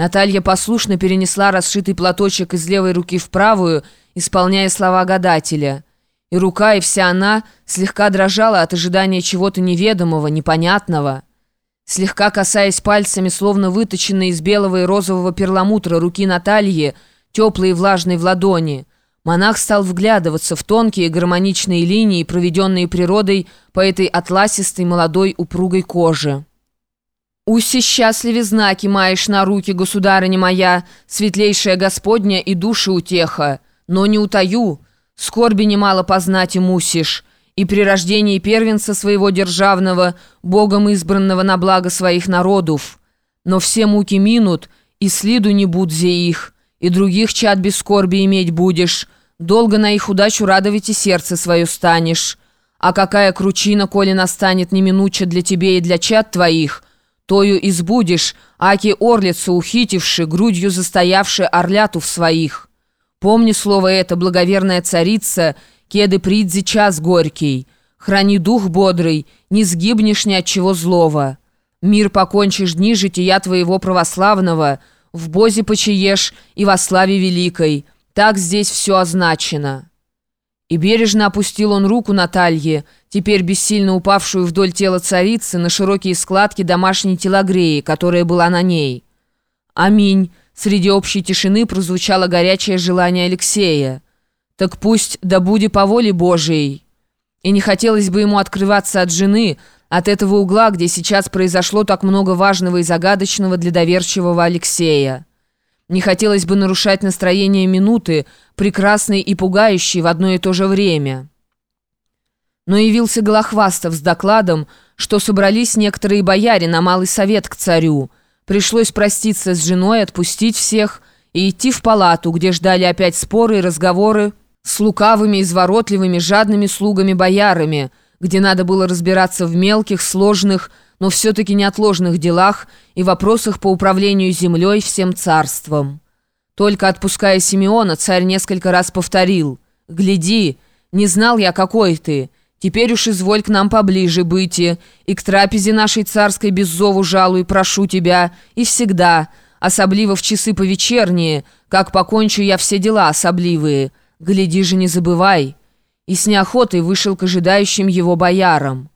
Наталья послушно перенесла расшитый платочек из левой руки в правую, исполняя слова гадателя. И рука, и вся она слегка дрожала от ожидания чего-то неведомого, непонятного. Слегка касаясь пальцами, словно выточенной из белого и розового перламутра руки Натальи, теплой и влажной в ладони, монах стал вглядываться в тонкие гармоничные линии, проведенные природой по этой атласистой молодой упругой коже. «Уси счастливе знаки маешь на руки, государыня моя, светлейшая Господня и души утеха, но не утаю, скорби немало познать и мусишь» и при рождении первенца своего державного, Богом избранного на благо своих народов. Но все муки минут, и следу не будзе их, и других чад без скорби иметь будешь, долго на их удачу радовать и сердце свое станешь. А какая кручина, коли настанет неминуча для тебе и для чад твоих, тою избудешь, аки орлица ухитивши, грудью застоявши орляту в своих. Помни слово это, благоверная царица, Кеды придзи час горький, храни дух бодрый, не сгибнешь ни от чего злого. Мир покончишь дни жития твоего православного, в бозе почиешь и во славе великой. Так здесь все означено». И бережно опустил он руку Наталье, теперь бессильно упавшую вдоль тела царицы, на широкие складки домашней телогреи, которая была на ней. «Аминь!» Среди общей тишины прозвучало горячее желание Алексея. Так пусть да буде по воле Божией. И не хотелось бы ему открываться от жены, от этого угла, где сейчас произошло так много важного и загадочного для доверчивого Алексея. Не хотелось бы нарушать настроение минуты, прекрасной и пугающей в одно и то же время. Но явился Голохвастов с докладом, что собрались некоторые бояре на малый совет к царю. Пришлось проститься с женой, отпустить всех и идти в палату, где ждали опять споры и разговоры, с лукавыми, изворотливыми, жадными слугами-боярами, где надо было разбираться в мелких, сложных, но все-таки неотложных делах и вопросах по управлению землей всем царством. Только отпуская Симеона, царь несколько раз повторил «Гляди, не знал я, какой ты. Теперь уж изволь к нам поближе быть, и к трапезе нашей царской без зову жалуй, прошу тебя, и всегда, особливо в часы повечерние, как покончу я все дела особливые». Гляди же, не забывай!» И с неохотой вышел к ожидающим его боярам.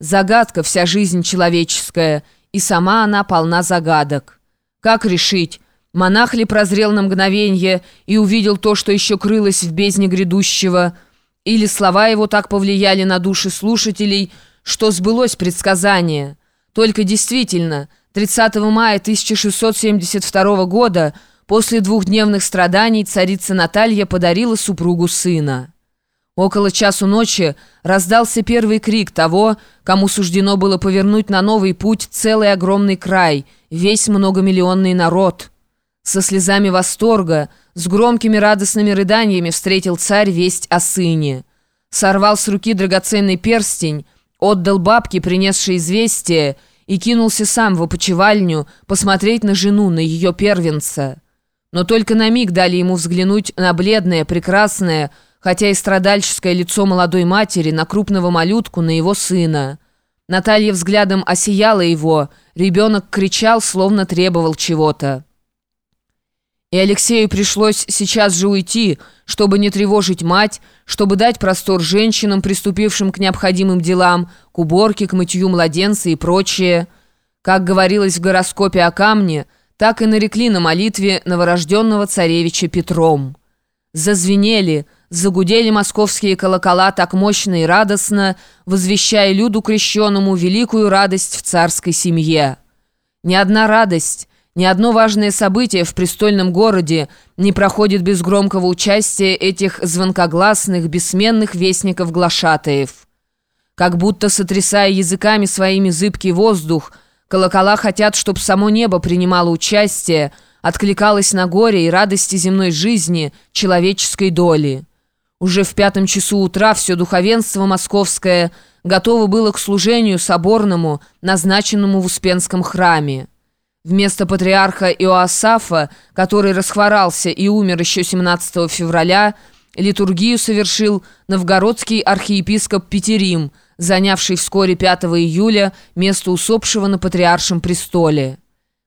Загадка вся жизнь человеческая, и сама она полна загадок. Как решить? Монах ли прозрел на мгновенье и увидел то, что еще крылось в бездне грядущего, или слова его так повлияли на души слушателей, что сбылось предсказание? Только действительно, 30 мая 1672 года После двухдневных страданий царица Наталья подарила супругу сына. Около часу ночи раздался первый крик того, кому суждено было повернуть на новый путь целый огромный край, весь многомиллионный народ. Со слезами восторга, с громкими радостными рыданиями встретил царь весть о сыне. Сорвал с руки драгоценный перстень, отдал бабке, принесшей известие, и кинулся сам в опочивальню посмотреть на жену, на ее первенца. Но только на миг дали ему взглянуть на бледное, прекрасное, хотя и страдальческое лицо молодой матери, на крупного малютку, на его сына. Наталья взглядом осияла его, ребенок кричал, словно требовал чего-то. И Алексею пришлось сейчас же уйти, чтобы не тревожить мать, чтобы дать простор женщинам, приступившим к необходимым делам, к уборке, к мытью младенца и прочее. Как говорилось в гороскопе о камне – так и нарекли на молитве новорожденного царевича Петром. Зазвенели, загудели московские колокола так мощно и радостно, возвещая люду крещенному великую радость в царской семье. Ни одна радость, ни одно важное событие в престольном городе не проходит без громкого участия этих звонкогласных, бессменных вестников-глашатаев. Как будто, сотрясая языками своими зыбкий воздух, Колокола хотят, чтобы само небо принимало участие, откликалось на горе и радости земной жизни, человеческой доли. Уже в пятом часу утра все духовенство московское готово было к служению соборному, назначенному в Успенском храме. Вместо патриарха Иоасафа, который расхворался и умер еще 17 февраля, литургию совершил новгородский архиепископ Петерим – занявший вскоре 5 июля место усопшего на патриаршем престоле.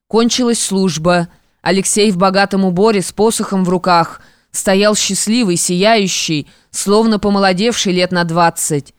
Кончилась служба. Алексей в богатом уборе с посохом в руках стоял счастливый, сияющий, словно помолодевший лет на двадцать.